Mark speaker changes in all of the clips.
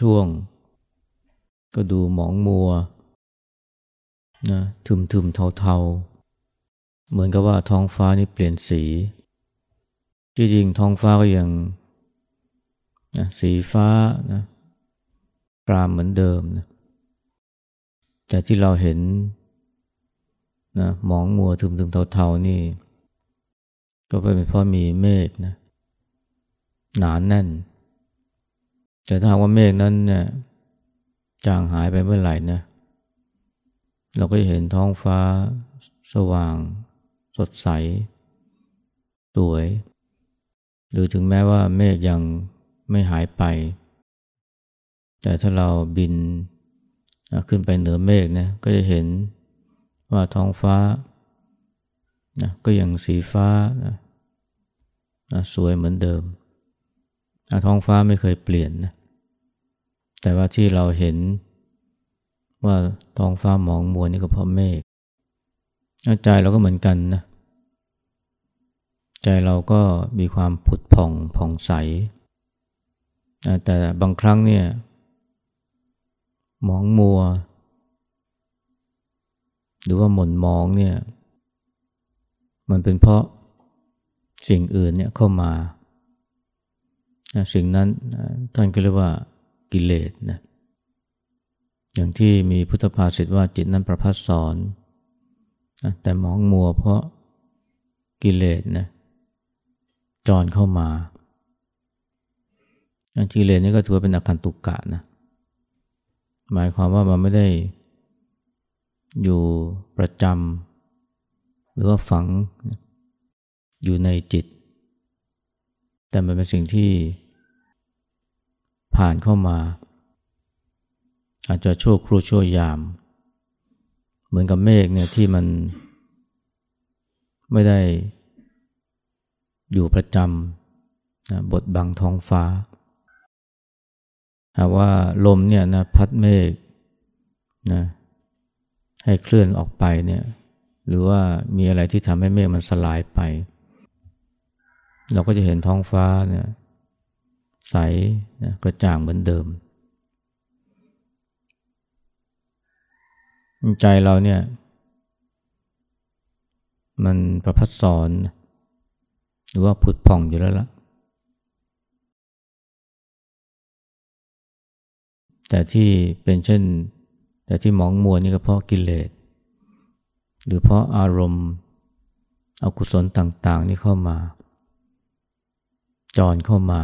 Speaker 1: ช่วง ก็ดูหมองมัวนะทึมทึมเทาเทาเหมือนกับว่าท้องฟ้านี่เปลี่ยนสีจริงๆท้องฟ้าก็ยังนะสีฟ้านะกรามเหมือนเดิมนะแต่ที่เราเห็นนะหมองมัวทึมทึมเทาเทานี่ ก็เป็นเพราะมีเมฆนะหนานแน่น แต่ถ้าว่าเมฆนั้นเนี่ยจางหายไปเมื่อไหร่นะเราก็จะเห็นท้องฟ้าสว่าง สดใส สวย หรือถึงแม้ว่าเมฆยังไม่หายไป แต่ถ้าเราบินขึ้นไปเหนือเมฆนะก็จะเห็นว่าท้องฟ้านะก็ยังสีฟ้านะนะสวยเหมือนเดิม ท้องฟ้าไม่เคยเปลี่ยนนะ แต่ว่าที่เราเห็นว่าท้องฟ้าหมองมัวนี่ก็เพราะเมฆใจเราก็เหมือนกันนะ ใจเราก็มีความผุดผ่องผ่องใส แต่บางครั้งเนี่ย หมองมัว หรือว่าหม่นมองเนี่ย มันเป็นเพราะสิ่งอื่นเนี่ยเข้ามา สิ่งนั้นท่านก็เรียกว่า กิเลสนะอย่างที่มีพุทธภาษิตว่าจิตนั้นประพัดสอนแต่มองมัวเพราะกิเลสนะจอนเข้ามากิเลสนี่ก็ถือว่าเป็นอาการตุกกะนะหมายความว่ามันไม่ได้อยู่ประจำหรือว่าฝังอยู่ในจิต แต่มันเป็นสิ่งที่ ผ่านเข้ามา อาจจะชั่วครู่ชั่วยาม เหมือนกับเมฆเนี่ยที่มันไม่ได้อยู่ประจำนะบทบังท้องฟ้าหากว่าลมเนี่ยนะพัดเมฆนะให้เคลื่อนออกไปเนี่ยหรือว่ามีอะไรที่ทำให้เมฆมันสลายไป เราก็จะเห็นท้องฟ้าเนี่ย ใสนะกระจ่างเหมือนเดิม ใจเราเนี่ย มันประพัดสอนหรือว่าผุดผ่องอยู่แล้วละ่ะ แต่ที่เป็นเช่น แต่ที่หมองมัวนี่ก็เพราะกิเลสหรือเพราะอารมณ์อกุศลต่าง ๆ นี่เข้ามา จอนเข้ามา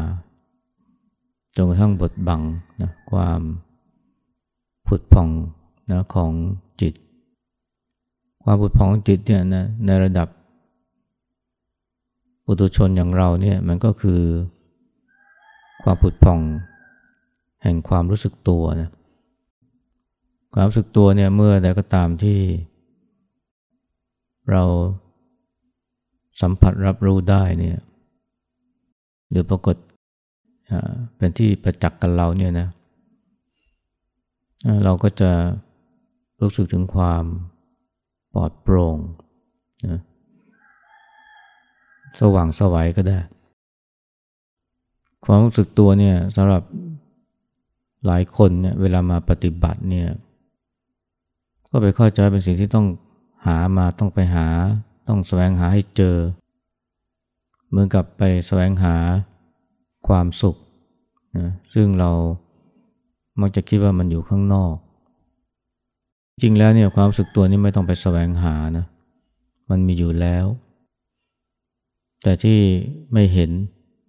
Speaker 1: จนกระทั่งบทบังนะความผุดผ่องนะของจิต ความผุดผ่องของจิตเนี่ยนะในระดับปุถุชนอย่างเราเนี่ยมันก็คือความผุดผ่องแห่งความรู้สึกตัวนะความรู้สึกตัวเนี่ยเมื่อใดก็ตามที่ เราสัมผัสรับรู้ได้เนี่ยหรือปรากฏ เป็นที่ประจักษ์กับเราเนี่ยนะเราก็จะรู้สึกถึงความปลอดโปร่งนะสว่างสวัยก็ได้ ความรู้สึกตัวเนี่ยสำหรับหลายคนเนี่ยเวลามาปฏิบัติเนี่ยก็ไปเข้าใจเป็นสิ่งที่ต้องหามาต้องไปหา ต้องแสวงหาให้เจอ เหมือนกับไปแสวงหาความสุข นะซึ่งเรามักจะคิดว่ามันอยู่ข้างนอก จริงแล้วเนี่ยความรู้สึกตัวนี้ไม่ต้องไปแสวงหานะ มันมีอยู่แล้ว แต่ที่ไม่เห็น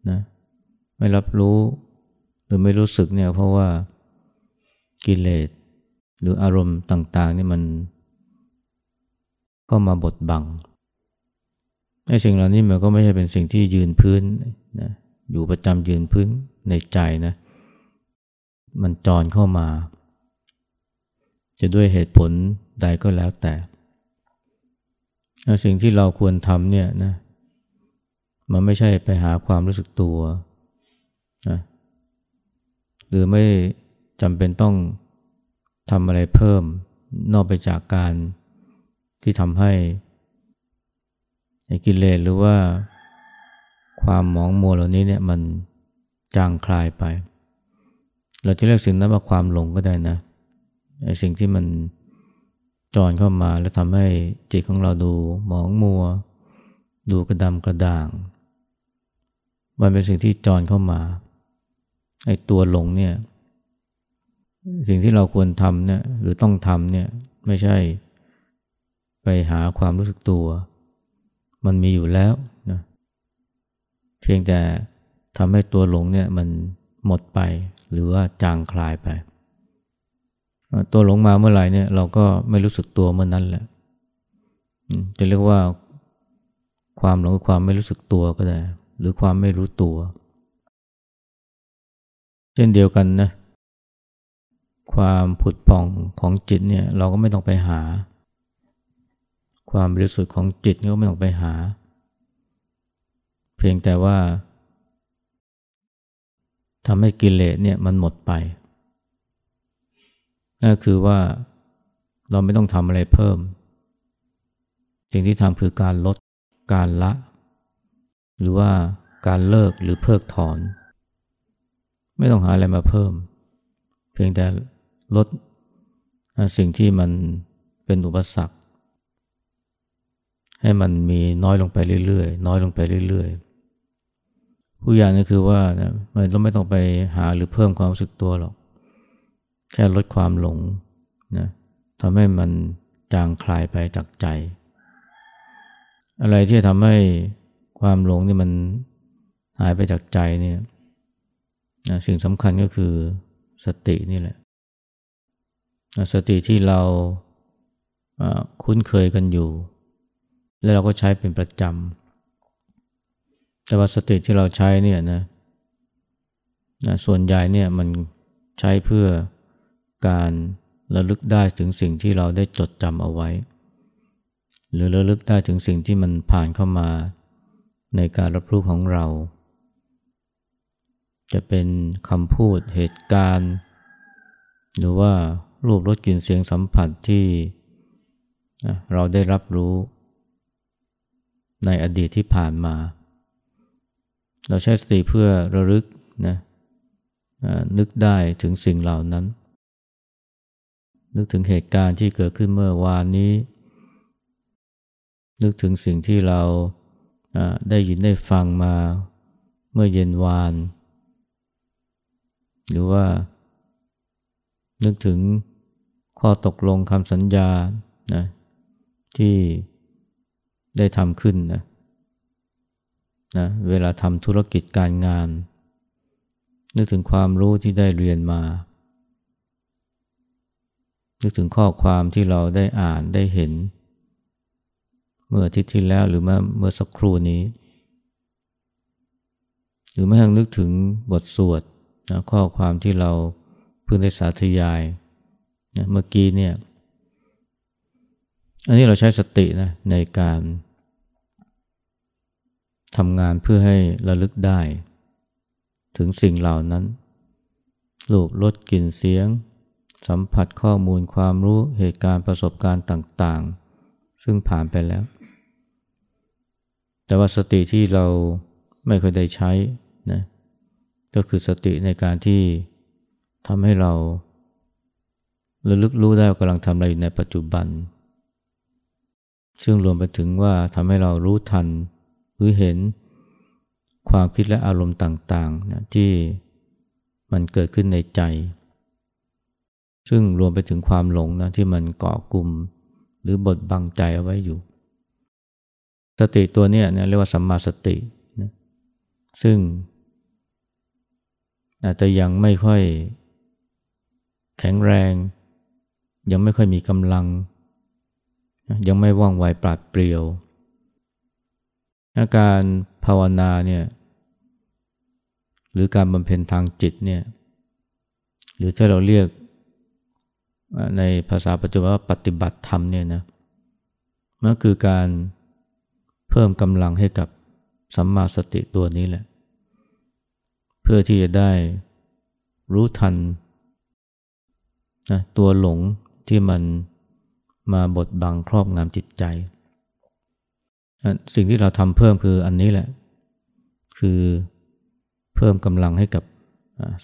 Speaker 1: นะไม่รับรู้หรือไม่รู้สึกเนี่ยเพราะว่ากิเลสหรืออารมณ์ต่างๆนี่มันก็มาบดบังไอ้สิ่งเหล่านี้มันก็ไม่ใช่เป็นสิ่งที่ยืนพื้นนะอยู่ประจำยืนพื้น ในใจนะมันจรเข้ามา จะด้วยเหตุผลใดก็แล้วแต่ สิ่งที่เราควรทำเนี่ยนะมันไม่ใช่ไปหาความรู้สึกตัวนะหรือไม่จำเป็นต้องทำอะไรเพิ่ม นอกไปจากการที่ทำให้กิเลสหรือว่าความหมองมัวเหล่านี้เนี่ยมัน จางคลายไป เราจะเรียกสิ่งนั้นว่าความหลงก็ได้นะไอ้สิ่งที่มันจอนเข้ามาแล้วทำให้จิตของเราดูหมองมัว ดูกระดำกระด่าง มันเป็นสิ่งที่จอนเข้ามาไอ้ตัวหลงเนี่ย สิ่งที่เราควรทำเนี่ยหรือต้องทำเนี่ยไม่ใช่ไปหาความรู้สึกตัว มันมีอยู่แล้วนะเพียงแต่ ทำให้ตัวหลงเนี่ยมันหมดไปหรือว่าจางคลายไป ตัวหลงมาเมื่อไหร่เนี่ยเราก็ไม่รู้สึกตัวเมื่อนนั้นแหละจะเรียกว่าความหลงความไม่รู้สึกตัวก็ได้ หรือความไม่รู้ตัว เช่นเดียวกันนะความผุดป่องของจิตเนี่ยเราก็ไม่ต้องไปหา ความบริสุทธิ์ของจิตก็ไม่ต้องไปหา เพียงแต่ว่า ทำให้กิเลสเนี่ยมันหมดไป นั่นคือว่าเราไม่ต้องทำอะไรเพิ่ม สิ่งที่ทำคือการลด การละ หรือว่าการเลิกหรือเพิกถอน ไม่ต้องหาอะไรมาเพิ่ม เพียงแต่ลดสิ่งที่มันเป็นอุปสรรคให้มันมีน้อยลงไปเรื่อยๆ น้อยลงไปเรื่อยๆ ผู้ยานก็คือว่านะมันต้องไม่ต้องไปหาหรือเพิ่มความรู้สึกตัวหรอก แค่ลดความหลงนะทำให้มันจางคลายไปจากใจ อะไรที่ทำให้ความหลงนี่มันหายไปจากใจเนี่ยนะสิ่งสำคัญก็คือสตินี่แหละ สติที่เราคุ้นเคยกันอยู่ แล้วเราก็ใช้เป็นประจำ แต่ว่าสติที่เราใช้เนี่ยนะนะส่วนใหญ่เนี่ยมันใช้เพื่อการระลึกได้ถึงสิ่งที่เราได้จดจำเอาไว้ หรือระลึกได้ถึงสิ่งที่มันผ่านเข้ามาในการรับรู้ของเรา จะเป็นคำพูดเหตุการณ์ หรือว่ารูปรสกลิ่นเสียงสัมผัสที่เราได้รับรู้ในอดีตที่ผ่านมา เราใช้สติเพื่อระลึกนะนึกได้ถึงสิ่งเหล่านั้น นึกถึงเหตุการณ์ที่เกิดขึ้นเมื่อวานนี้ นึกถึงสิ่งที่เราได้ยินได้ฟังมาเมื่อเย็นวาน หรือว่า นึกถึงข้อตกลงคำสัญญานะที่ได้ทำขึ้นนะ นะเวลาทำธุรกิจการงาน นึกถึงความรู้ที่ได้เรียนมา นึกถึงข้อความที่เราได้อ่านได้เห็น เมื่ออาทิตย์ที่แล้วหรือเมื่อเมื่อสักครู่นี้ หรือแม้กระทั่งนึกถึงบทสวดนะข้อความที่เราเพิ่งได้สาธยายเมื่อกี้เนี่ย อันนี้เราใช้สตินะในการ ทำงานเพื่อให้ระลึกได้ ถึงสิ่งเหล่านั้น รูปรสกลิ่นเสียง สัมผัสข้อมูลความรู้เหตุการณ์ประสบการณ์ต่างๆ ซึ่งผ่านไปแล้ว แต่ว่าสติที่เราไม่เคยได้ใช้นะก็คือสติในการที่ทำให้เราระลึกรู้ได้ว่ากำลังทำอะไรอยู่ในปัจจุบัน ซึ่งรวมไปถึงว่าทำให้เรารู้ทัน หรือเห็นความคิดและอารมณ์ต่างๆนะที่มันเกิดขึ้นในใจ ซึ่งรวมไปถึงความหลงนะที่มันเกาะกลุ่ม หรือบดบังใจเอาไว้อยู่ สติตัวนี้เนี่ยเรียกว่าสัมมาสตินะซึ่ง อาจจะยังไม่ค่อยแข็งแรง ยังไม่ค่อยมีกำลัง ยังไม่ว่องไวปราดเปรียว อาการภาวนาเนี่ยหรือการบำเพ็ญทางจิตเนี่ยหรือถ้าเราเรียกในภาษาปัจจุบันว่าปฏิบัติธรรมเนี่ยนะมันคือการเพิ่มกำลังให้กับสัมมาสติตัวนี้แหละ เพื่อที่จะได้รู้ทันนะตัวหลงที่มันมาบดบังครอบงำจิตใจ สิ่งที่เราทำเพิ่มคืออันนี้แหละ คือเพิ่มกำลังให้กับ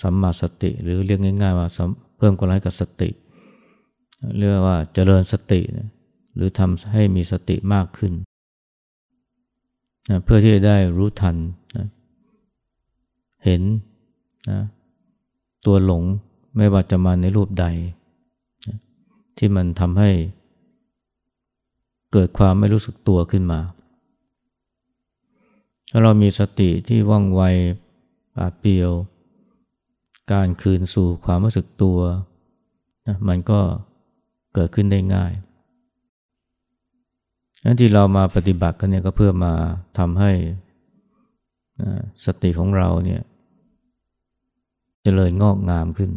Speaker 1: สัมมาสติ หรือเรียกง่าย ๆ ว่าเพิ่มกำลังให้กับสติเรียกว่าเจริญสติ หรือทำให้มีสติมากขึ้นนะเพื่อที่จะได้รู้ทันนะเห็นนะตัวหลงไม่ว่าจะมาในรูปใดนะที่มันทำให้เกิดความไม่รู้สึกตัวขึ้นมา ถ้าเรามีสติที่ว่องไวปราเปียว การคืนสู่ความรู้สึกตัวนะมันก็เกิดขึ้นได้ง่ายนั้นที่เรามาปฏิบัติกันเนี่ยก็เพื่อมาทำให้สติของเราเนี่ยจเจริญงอกงามขึ้น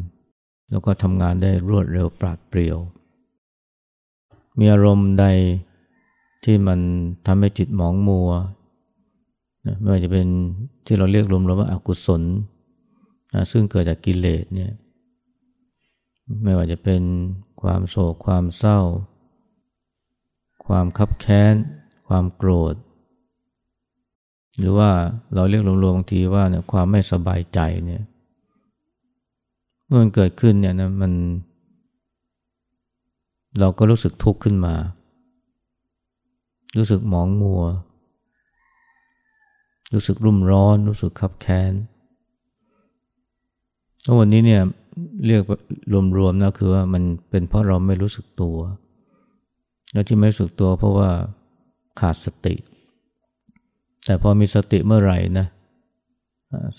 Speaker 1: แล้วก็ทำงานได้รวดเร็วปราดเปรียว มีอารมณ์ใดที่มันทำให้จิตหมองมัว ไม่ว่าจะเป็นที่เราเรียกรวมๆว่าอากุศลซึ่งเกิดจากกิเลสเนี่ยไม่ว่าจะเป็นความโศกความเศร้า ความคับแค้น ความโกรธ หรือว่าเราเรียกรวมๆบางทีว่าเนี่ยความไม่สบายใจเนี่ยเมื่อมันเกิดขึ้นเนี่ยนะมัน เราก็รู้สึกทุกข์ขึ้นมา รู้สึกหมองมัว รู้สึกรุ่มร้อน รู้สึกคับแค้นแล้ววันนี้เนี่ยเรียกรวมๆนะคือว่ามันเป็นเพราะเราไม่รู้สึกตัว แล้วที่ไม่รู้สึกตัวเพราะว่าขาดสติ แต่พอมีสติเมื่อไหร่นะ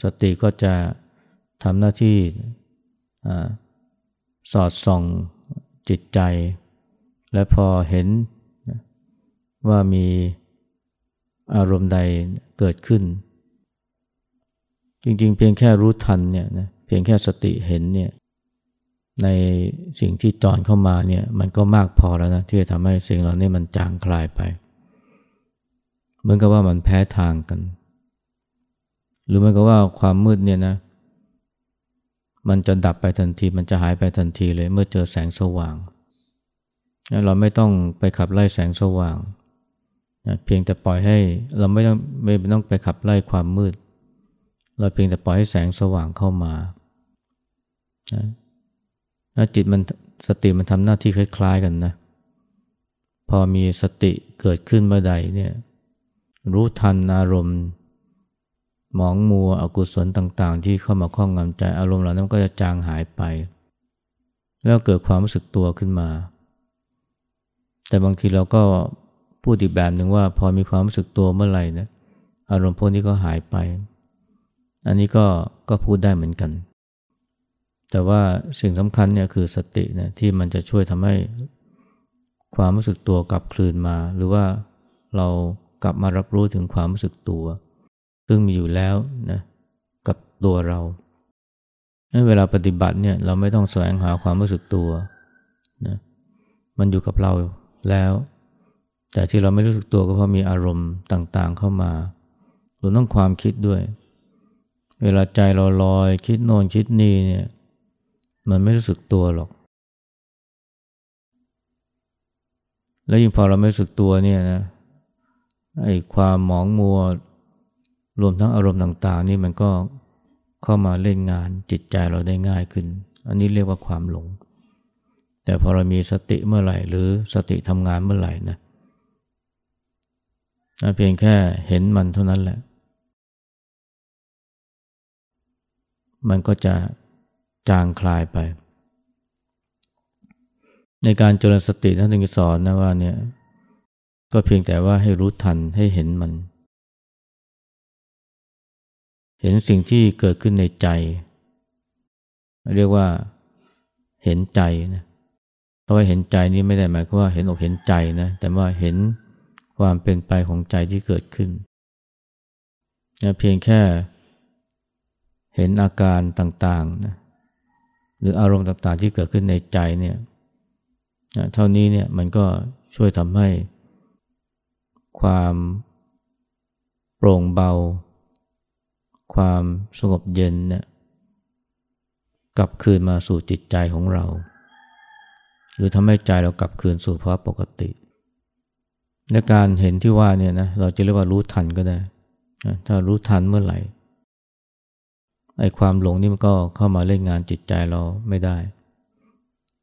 Speaker 1: สติก็จะทำหน้าที่สอดส่องจิตใจ และพอเห็นว่ามี อารมณ์ใดเกิดขึ้น จริงๆ เพียงแค่รู้ทันเนี่ยนะเพียงแค่สติเห็นเนี่ยในสิ่งที่จอนเข้ามาเนี่ยมันก็มากพอแล้วนะที่จะทำให้สิ่งเหล่านี้มันจางคลายไป เหมือนกับว่ามันแพ้ทางกัน หรือเหมือนกับว่าความมืดเนี่ยนะมันจะดับไปทันทีมันจะหายไปทันทีเลยเมื่อเจอแสงสว่าง เราไม่ต้องไปขับไล่แสงสว่าง เพียงแต่ปล่อยให้เราไม่ต้องไม่ต้องไปขับไล่ความมืด เราเพียงแต่ปล่อยให้แสงสว่างเข้ามานะจิตมันสติมันทำหน้าที่คล้าย ๆ กันนะ พอมีสติเกิดขึ้นเมื่อใดเนี่ยรู้ทันอารมณ์ หมองมัวอกุศลต่าง ๆ ที่เข้ามาคล้องงำใจอารมณ์เหล่านั้นก็จะจางหายไป แล้วเกิดความรู้สึกตัวขึ้นมา แต่บางทีเราก็ พูดอีกแบบหนึ่งว่าพอมีความรู้สึกตัวเมื่อไหร่นะอารมณ์พวกนี้ก็หายไป อันนี้ก็ก็พูดได้เหมือนกัน แต่ว่าสิ่งสำคัญเนี่ยคือสตินะที่มันจะช่วยทำให้ความรู้สึกตัวกลับคืนมา หรือว่าเรากลับมารับรู้ถึงความรู้สึกตัว ซึ่งมีอยู่แล้วนะกับตัวเราเวลาปฏิบัติเนี่ยเราไม่ต้องแสวงหาความรู้สึกตัวนะมันอยู่กับเราแล้ว แต่ที่เราไม่รู้สึกตัวก็เพราะมีอารมณ์ต่างๆเข้ามารวมทั้งความคิดด้วย เวลาใจเราลอยคิดโน่นคิดนี่เนี่ย มันไม่รู้สึกตัวหรอก แล้วยิ่งพอเราไม่รู้สึกตัวเนี่ยนะไอ้ความหมองมัว รวมทั้งอารมณ์ต่าง ๆ นี่มันก็เข้ามาเล่นงานจิตใจเราได้ง่ายขึ้น อันนี้เรียกว่าความหลง แต่พอเรามีสติเมื่อไหร่ หรือสติทำงานเมื่อไหร่นะ เพียงแค่เห็นมันเท่านั้นแหละ มันก็จะจางคลายไป ในการเจริญสติท่านถึงสอนนะว่าเนี่ย ก็เพียงแต่ว่าให้รู้ทันให้เห็นมัน เห็นสิ่งที่เกิดขึ้นในใจ เรียกว่าเห็นใจนะเพราะว่าเห็นใจนี้ไม่ได้หมายความว่าเห็นอกเห็นใจนะ แต่ว่าเห็น ความเป็นไปของใจที่เกิดขึ้นเพียงแค่เห็นอาการต่างๆนะหรืออารมณ์ต่างๆที่เกิดขึ้นในใจเนี่ยเท่านี้เนี่ยมันก็ช่วยทำให้ความโปร่งเบา ความสงบเย็นเนี่ยกลับคืนมาสู่จิตใจของเรา หรือทำให้ใจเรากลับคืนสู่ภาวะปกติ ในการเห็นที่ว่าเนี่ยนะเราจะเรียกว่ารู้ทันก็ได้ ถ้ารู้ทันเมื่อไหร่ไอ้ความหลงนี่มันก็เข้ามาเล่นงานจิตใจเราไม่ได้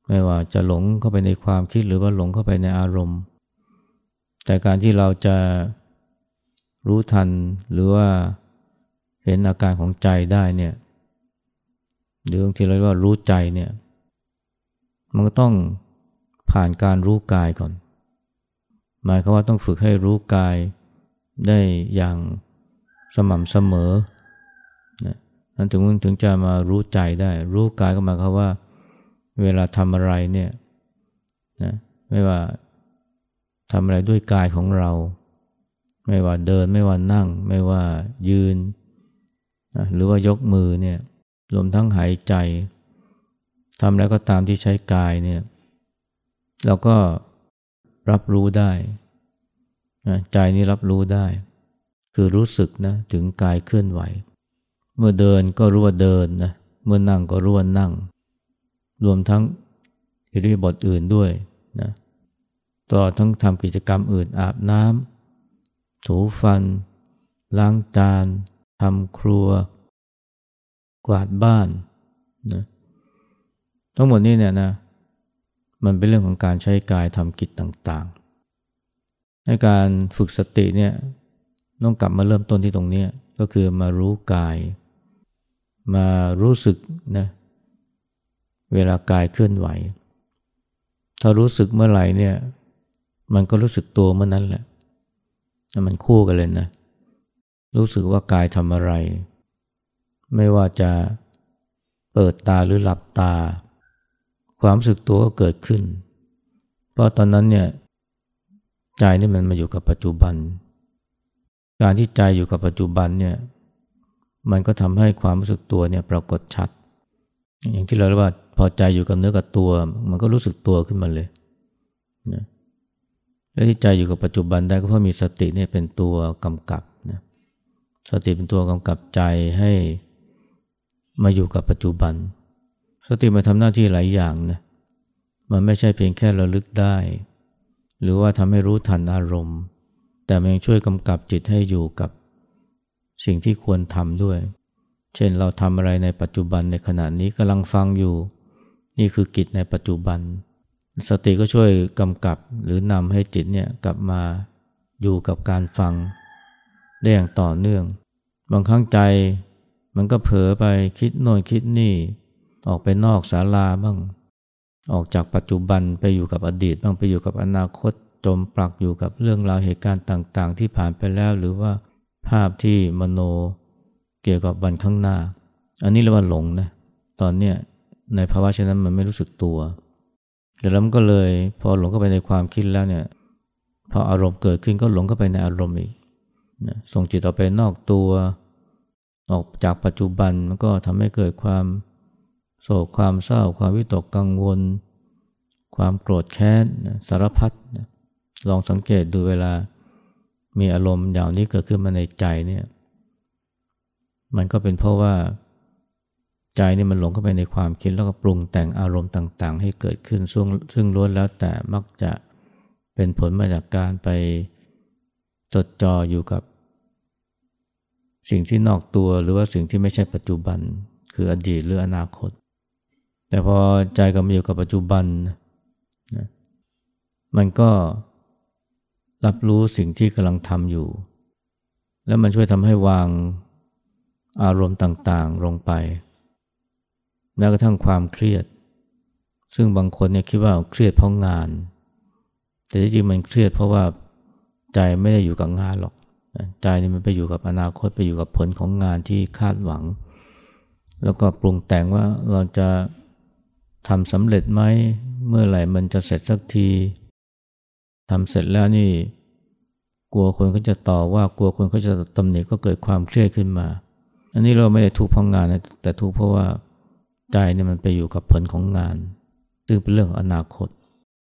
Speaker 1: ไม่ว่าจะหลงเข้าไปในความคิดหรือว่าหลงเข้าไปในอารมณ์ แต่การที่เราจะรู้ทันหรือว่าเห็นอาการของใจได้เนี่ยหรือบางทีเราเรียกว่ารู้ใจเนี่ยมันก็ต้องผ่านการรู้กายก่อน หมายความว่าต้องฝึกให้รู้กายได้อย่างสม่ำเสมอนะนั้นถึงถึงจะมารู้ใจได้ รู้กายก็หมายความว่า เวลาทำอะไรเนี่ยนะไม่ว่าทำอะไรด้วยกายของเรา ไม่ว่าเดินไม่ว่านั่ง ไม่ว่ายืนนะหรือว่ายกมือเนี่ยรวมทั้งหายใจทำแล้วก็ตามที่ใช้กายเนี่ยเราก็ รับรู้ได้นะใจนี้รับรู้ได้ คือรู้สึกนะถึงกายเคลื่อนไหว เมื่อเดินก็รู้ว่าเดินนะเมื่อนั่งก็รู้ว่านั่ง รวมทั้งอิริยาบถอื่นด้วยนะตลอดทั้งทำกิจกรรมอื่นอาบน้ำถูฟัน ล้างจานทำครัว กวาดบ้านนะทั้งหมดนี้เนี่ยนะ มันเป็นเรื่องของการใช้กายทำกิจต่างๆ ในการฝึกสติเนี่ยต้องกลับมาเริ่มต้นที่ตรงนี้ก็คือมารู้กาย มารู้สึกนะเวลากายเคลื่อนไหว ถ้ารู้สึกเมื่อไหร่เนี่ยมันก็รู้สึกตัวเมื่อนั้นแหละ มันคู่กันเลยนะ รู้สึกว่ากายทำอะไร ไม่ว่าจะเปิดตาหรือหลับตา ความรู้สึกตัวก็เกิดขึ้น เพราะตอนนั้นเนี่ยใจนี่มันมาอยู่กับปัจจุบัน การที่ใจอยู่กับปัจจุบันเนี่ยมันก็ทำให้ความรู้สึกตัวเนี่ยปรากฏชัด อย่างที่เราเรียกว่าพอใจอยู่กับเนื้อกับตัว มันก็รู้สึกตัวขึ้นมาเลยนะและที่ใจอยู่กับปัจจุบันได้ก็เพราะมีสติเนี่ยเป็นตัวกำกับนะสติเป็นตัวกำกับใจให้มาอยู่กับปัจจุบัน สติมาทำหน้าที่หลายอย่างนะมันไม่ใช่เพียงแค่ระลึกได้ หรือว่าทำให้รู้ทันอารมณ์ แต่มันยังช่วยกำกับจิตให้อยู่กับสิ่งที่ควรทำด้วย เช่นเราทำอะไรในปัจจุบันในขณะนี้กำลังฟังอยู่ นี่คือกิจในปัจจุบัน สติก็ช่วยกำกับหรือนำให้จิตเนี่ยกลับมาอยู่กับการฟัง ได้อย่างต่อเนื่อง บางครั้งใจมันก็เผลอไปคิดโน่นคิดนี่ ออกไปนอกศาลาบ้าง ออกจากปัจจุบันไปอยู่กับอดีตบ้างไปอยู่กับอนาคตจมปลักอยู่กับเรื่องราวเหตุการณ์ต่าง ๆ ที่ผ่านไปแล้วหรือว่าภาพที่มโนเกี่ยวกับวันข้างหน้า อันนี้เรียกว่าหลงนะตอนเนี้ยในภาวะเช่นนั้นมันไม่รู้สึกตัวเดี๋ยวแล้วมันก็เลยพอหลงเข้าไปในความคิดแล้วเนี่ยพออารมณ์เกิดขึ้นก็หลงเข้าไปในอารมณ์อีกนะส่งจิตออกไปนอกตัว ออกจากปัจจุบันมันก็ทำให้เกิดความ โศกความเศร้า ความวิตกกังวล ความโกรธแค้นสารพัดลองสังเกตดูเวลามีอารมณ์อย่างนี้เกิดขึ้นมาในใจเนี่ยมันก็เป็นเพราะว่าใจนี่มันหลงเข้าไปในความคิดแล้วก็ปรุงแต่งอารมณ์ต่าง ๆ ให้เกิดขึ้นซึ่งซึ่งล้วนแล้วแต่มักจะเป็นผลมาจากการไปจดจ่ออยู่กับ สิ่งที่นอกตัวหรือว่าสิ่งที่ไม่ใช่ปัจจุบัน คืออดีตหรืออนาคต แต่พอใจกลับมาอยู่กับปัจจุบันนะมันก็รับรู้สิ่งที่กำลังทำอยู่ แล้วมันช่วยทำให้วางอารมณ์ต่างๆลงไปแม้กระทั่งความเครียด ซึ่งบางคนเนี่ยคิดว่าเครียดเพราะงาน แต่จริงๆมันเครียดเพราะว่าใจไม่ได้อยู่กับงานหรอก ใจนี่มันไปอยู่กับอนาคตไปอยู่กับผลของงานที่คาดหวัง แล้วก็ปรุงแต่งว่าเราจะ ทำสำเร็จไหม เมื่อไหร่มันจะเสร็จสักทีทำเสร็จแล้วนี่ กลัวคนเขาจะต่อว่ากลัวคนเขาจะตำหนิก็เกิดความเครียดขึ้นมา อันนี้เราไม่ได้ทุกข์เพราะงานนะแต่ทุกข์เพราะว่าใจเนี่ยมันไปอยู่กับผลของงาน ซึ่งเป็นเรื่องอนาคต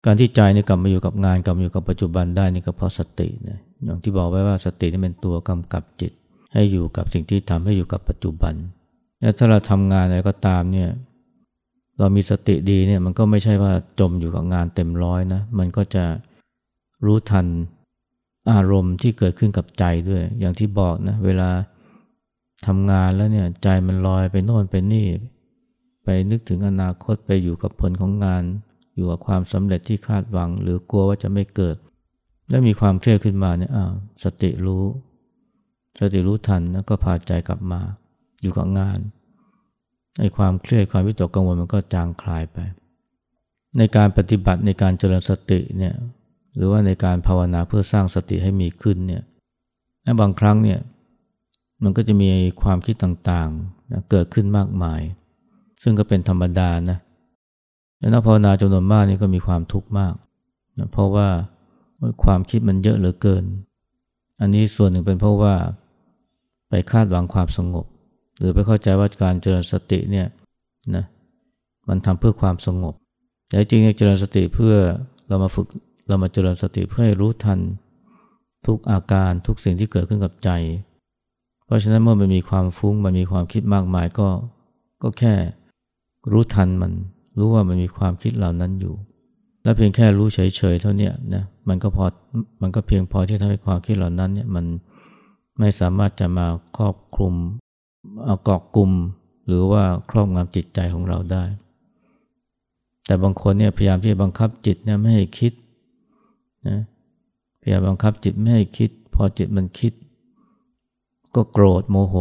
Speaker 1: การที่ใจนี่กลับมาอยู่กับงานกลับมาอยู่กับปัจจุบันได้นี่ก็เพราะสตินะอย่างที่บอกไว้ว่าสตินี่เป็นตัวกำกับจิต ให้อยู่กับสิ่งที่ทำให้อยู่กับปัจจุบันและถ้าเราทำงานอะไรก็ตามเนี่ย เรามีสติดีเนี่ยมันก็ไม่ใช่ว่าจมอยู่กับงานเต็มร้อยนะ มันก็จะรู้ทันอารมณ์ที่เกิดขึ้นกับใจด้วย อย่างที่บอกนะเวลาทำงานแล้วเนี่ยใจมันลอยไปโน่นไปนี่ ไปนึกถึงอนาคตไปอยู่กับผลของงาน อยู่กับความสำเร็จที่คาดหวัง หรือกลัวว่าจะไม่เกิด แล้วมีความเครียดขึ้นมาเนี่ยอ้าวสติรู้ สติรู้ทันแล้วก็พาใจกลับมาอยู่กับงาน ไอ้ความเครียดความวิตกกังวลมันก็จางคลายไป ในการปฏิบัติในการเจริญสติเนี่ยหรือว่าในการภาวนาเพื่อสร้างสติให้มีขึ้นเนี่ยบางครั้งเนี่ยมันก็จะมีความคิดต่างๆนะเกิดขึ้นมากมาย ซึ่งก็เป็นธรรมดานะและนักภาวนาจำนวนมากนี่ก็มีความทุกข์มากนะเพราะว่าความคิดมันเยอะเหลือเกิน อันนี้ส่วนหนึ่งเป็นเพราะว่าไปคาดหวังความสงบ หรือไปเข้าใจว่าการเจริญสติเนี่ยนะมันทำเพื่อความสงบ แต่จริงเจริญสติเพื่อเรามาฝึกเรามาเจริญสติเพื่อให้รู้ทันทุกอาการทุกสิ่งที่เกิดขึ้นกับใจ เพราะฉะนั้นเมื่อมันมีความฟุ้งมันมีความคิดมากมายก็ก็แค่รู้ทันมันรู้ว่ามันมีความคิดเหล่านั้นอยู่ และเพียงแค่รู้เฉยๆเท่านี้นะมันก็พอมันก็เพียงพอที่ทำให้ความคิดเหล่านั้นเนี่ยมันไม่สามารถจะมาครอบคลุม เอากาะกลุ่มหรือว่าครอบงำจิตใจของเราได้ แต่บางคนเนี่ยพยายามที่จะบังคับจิตเนี่ยไม่ให้คิดนะพยายามบังคับจิตไม่ให้คิด พอจิตมันคิด ก็โกรธโมโห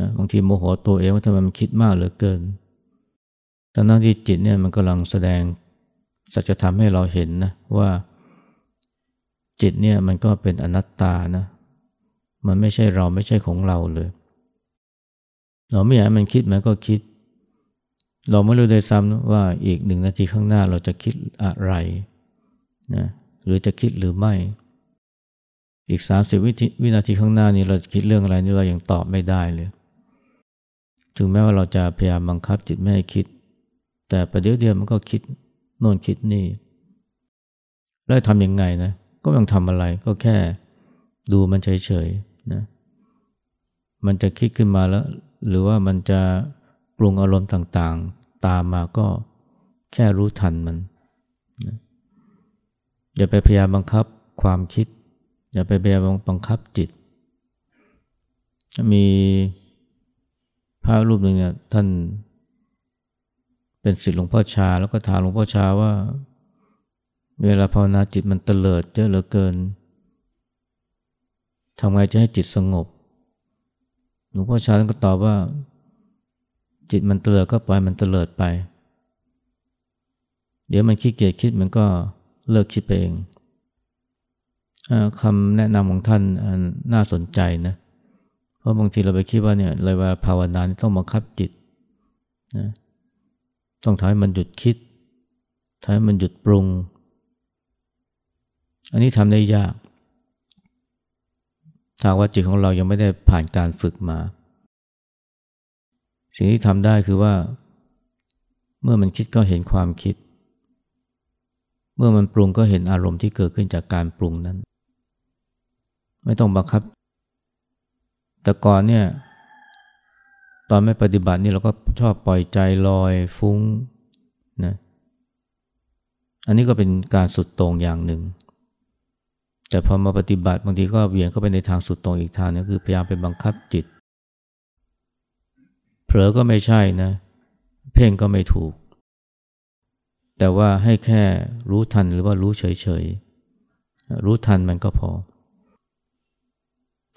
Speaker 1: นะบางทีโมโหตัวเองว่าทำไมมันคิดมากเหลือเกินทั้งนั้นที่จิตเนี่ยมันกำลังแสดงสัจธรรมให้เราเห็นนะว่าจิตเนี่ยมันก็เป็นอนัตตานะ มันไม่ใช่เราไม่ใช่ของเราเลย เราไม่อยากให้มันคิดมันก็คิด เราไม่รู้เลยซ้ำว่าอีกหนึ่งนาทีข้างหน้าเราจะคิดอะไรนะหรือจะคิดหรือไม่ อีก 30 วิวินาทีข้างหน้านี้เราจะคิดเรื่องอะไรนี่เรายัางตอบไม่ได้เลย ถึงแม้ว่าเราจะพยายามบังคับจิตไม่ให้คิด แต่ประเดี๋ยวเดียวมันก็คิดโน่นคิดนี่ แล้วทำยังไงนะ ก็ไม่ต้องทำอะไรก็แค่ดูมันเฉยๆนะ มันจะคิดขึ้นมาแล้ว หรือว่ามันจะปรุงอารมณ์ต่างๆ ตามมาก็แค่รู้ทันมันนะอย่าไปพยายามบังคับความคิด อย่าไปพยายามบังคับจิต มีพระรูปหนึ่งเนี่ยท่านเป็นศิษย์หลวงพ่อชา แล้วก็ถามหลวงพ่อชาว่า เวลาภาวนาจิตมันเตลิดเยอะเหลือเกินทำไงจะให้จิตสงบ หลวงพ่อชาท่านก็ตอบว่า จิตมันเตลิดก็ปล่อยมันเตลิดไป เดี๋ยวมันขี้เกียจคิดมันก็เลิกคิดไปเองคำแนะนำของท่านน่าสนใจนะ เพราะบางทีเราไปคิดว่าเนี่ยเลยว่าภาวนาต้องบังคับจิตนะต้องทำให้มันหยุดคิดทำให้มันหยุดปรุง อันนี้ทำได้ยาก ถ้าว่าจิตของเรายังไม่ได้ผ่านการฝึกมา สิ่งที่ทำได้คือว่า เมื่อมันคิดก็เห็นความคิด เมื่อมันปรุงก็เห็นอารมณ์ที่เกิดขึ้นจากการปรุงนั้น ไม่ต้องบังคับ แต่ก่อนเนี่ย ตอนไม่ปฏิบัตินี่เราก็ชอบปล่อยใจลอยฟุ้งนะอันนี้ก็เป็นการสุดตรงอย่างหนึ่ง แต่พอมาปฏิบัติบางทีก็เวียนเข้าไปในทางสุดตรงอีกทางนึงคือพยายามไปบังคับจิต เผลอก็ไม่ใช่นะ เพ่งก็ไม่ถูก แต่ว่าให้แค่รู้ทันหรือว่ารู้เฉยๆ รู้ทันมันก็พอ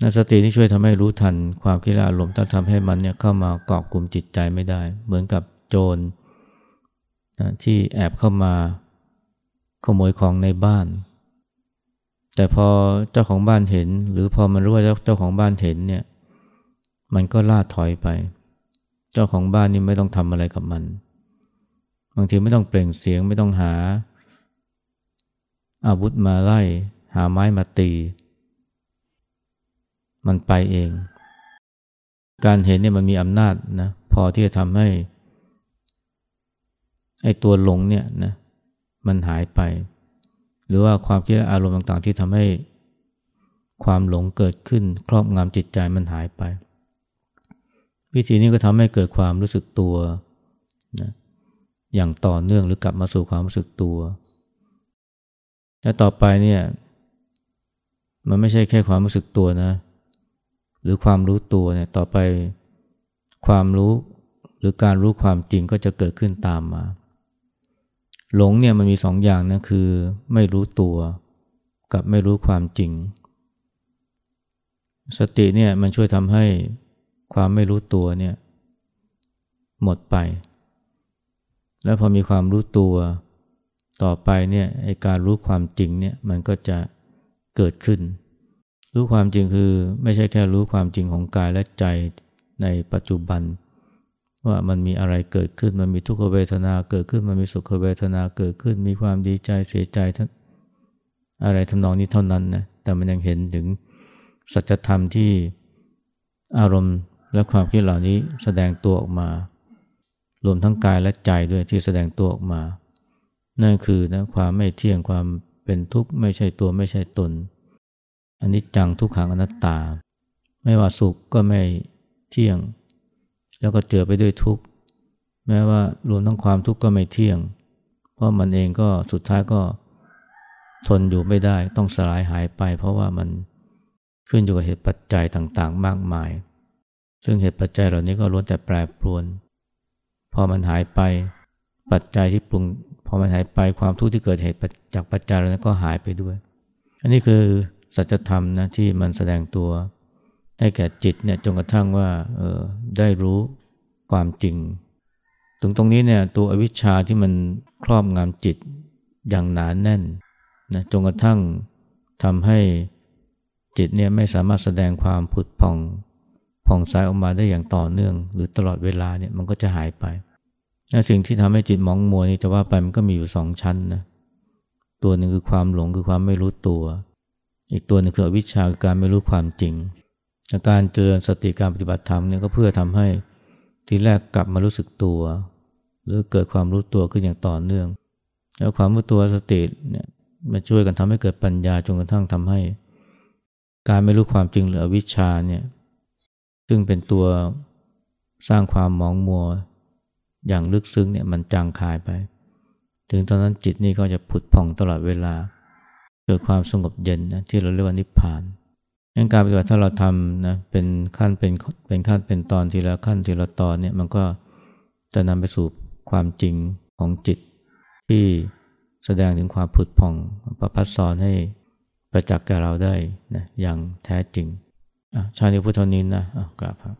Speaker 1: นสตินี่ช่วยทำให้รู้ทันความคิดอารมณ์ถ้าทำให้มันเนี่ยเข้ามาเกาะกลุ่มจิตใจไม่ได้ เหมือนกับโจรนะที่แอบเข้ามาขโมยของในบ้าน แต่พอเจ้าของบ้านเห็น หรือพอมันรู้ว่าเจ้าของบ้านเห็นเนี่ยมันก็ล่าถอยไป เจ้าของบ้านนี่ไม่ต้องทำอะไรกับมัน บางทีไม่ต้องเปล่งเสียงไม่ต้องหา อาวุธมาไล่ หาไม้มาตี มันไปเอง การเห็นเนี่ยมันมีอำนาจนะพอที่จะทำให้ไอ้ตัวหลงเนี่ยนะมันหายไป รือว่าความคิดอารมณ์ต่างๆ ที่ทำให้ความหลงเกิดขึ้น ครอบงำจิตใจมันหายไป วิธีนี้ก็ทำให้เกิดความรู้สึกตัวนะอย่างต่อเนื่องหรือกลับมาสู่ความรู้สึกตัว และต่อไปเนี่ยมันไม่ใช่แค่ความรู้สึกตัวนะ หรือความรู้ตัวเนี่ยต่อไปความรู้หรือการรู้ความจริงก็จะเกิดขึ้นตามมา หลงเนี่ยมันมีสองอย่างนะคือไม่รู้ตัวกับไม่รู้ความจริง สติเนี่ยมันช่วยทำให้ความไม่รู้ตัวเนี่ยหมดไป แล้วพอมีความรู้ตัวต่อไปเนี่ยไอการรู้ความจริงเนี่ยมันก็จะเกิดขึ้น รู้ความจริงคือไม่ใช่แค่รู้ความจริงของกายและใจในปัจจุบัน ว่ามันมีอะไรเกิดขึ้น มันมีทุกขเวทนาเกิดขึ้น มันมีสุขเวทนาเกิดขึ้น มีความดีใจเสียใจอะไรทำนองนี้เท่านั้นนะ แต่มันยังเห็นถึงสัจธรรมที่อารมณ์และความคิดเหล่านี้แสดงตัวออกมา รวมทั้งกายและใจด้วยที่แสดงตัวออกมา นั่นคือนะความไม่เที่ยงความเป็นทุกข์ไม่ใช่ตัวไม่ใช่ตน อันนี้จังทุกขังอนัตตา ไม่ว่าสุขก็ไม่เที่ยง แล้วก็เจอไปด้วยทุกข์ แม้ว่ารวมทั้งความทุกข์ก็ไม่เที่ยง เพราะมันเองก็สุดท้ายก็ทนอยู่ไม่ได้ต้องสลายหายไป เพราะว่ามันขึ้นอยู่กับเหตุปัจจัยต่างๆ มากมาย ซึ่งเหตุปัจจัยเหล่านี้ก็ล้วนแต่แปรปรวน พอมันหายไปปัจจัยที่ปรุง พอมันหายไปความทุกข์ที่เกิดเหตุจากปัจจัยเหล่านั้นก็หายไปด้วย อันนี้คือสัจธรรมนะที่มันแสดงตัว ให้แก่จิตเนี่ยจนกระทั่งว่าเออได้รู้ความจริง ถึงตรงนี้เนี่ยตัวอวิชชาที่มันครอบงำจิตอย่างหนานแน่นนะจนกระทั่งทำให้จิตเนี่ยไม่สามารถแสดงความผุดผ่องผ่องใสออกมาได้อย่างต่อเนื่อง หรือตลอดเวลาเนี่ยมันก็จะหายไปและสิ่งที่ทำให้จิตมองมัวนี่จะว่าไปมันก็มีอยู่สองชั้นนะตัวหนึ่งคือความหลงคือความไม่รู้ตัว อีกตัวหนึ่งคืออวิชาคือการไม่รู้ความจริง การเตือนสติการปฏิบัติธรรมเนี่ยก็เพื่อทำให้ทีแรกกลับมารู้สึกตัว หรือเกิดความรู้ตัวขึ้นอย่างต่อเนื่อง แล้วความรู้ตัวสติเนี่ยมาช่วยกันทำให้เกิดปัญญาจนกระทั่งทำให้ การไม่รู้ความจริงหรืออวิชชาเนี่ยซึ่งเป็นตัวสร้างความหมองมัวอย่างลึกซึ้งเนี่ยมันจางคายไป ถึงตอนนั้นจิตนี่ก็จะผุดผ่องตลอดเวลา เกิดความสงบเย็นนะที่เราเรียกว่านิพพาน งั้นการปฏิบัติถ้าเราทำนะเป็นขั้นเป็นเป็นขั้นเป็นตอนทีละขั้นทีละตอนเนี่ยมันก็จะนำไปสู่ความจริงของจิต ที่แสดงถึงความผุดผ่องประพัดสอนให้ประจักษ์แก่เราได้นะอย่างแท้จริงชาติพุทธนินนะกราบครับ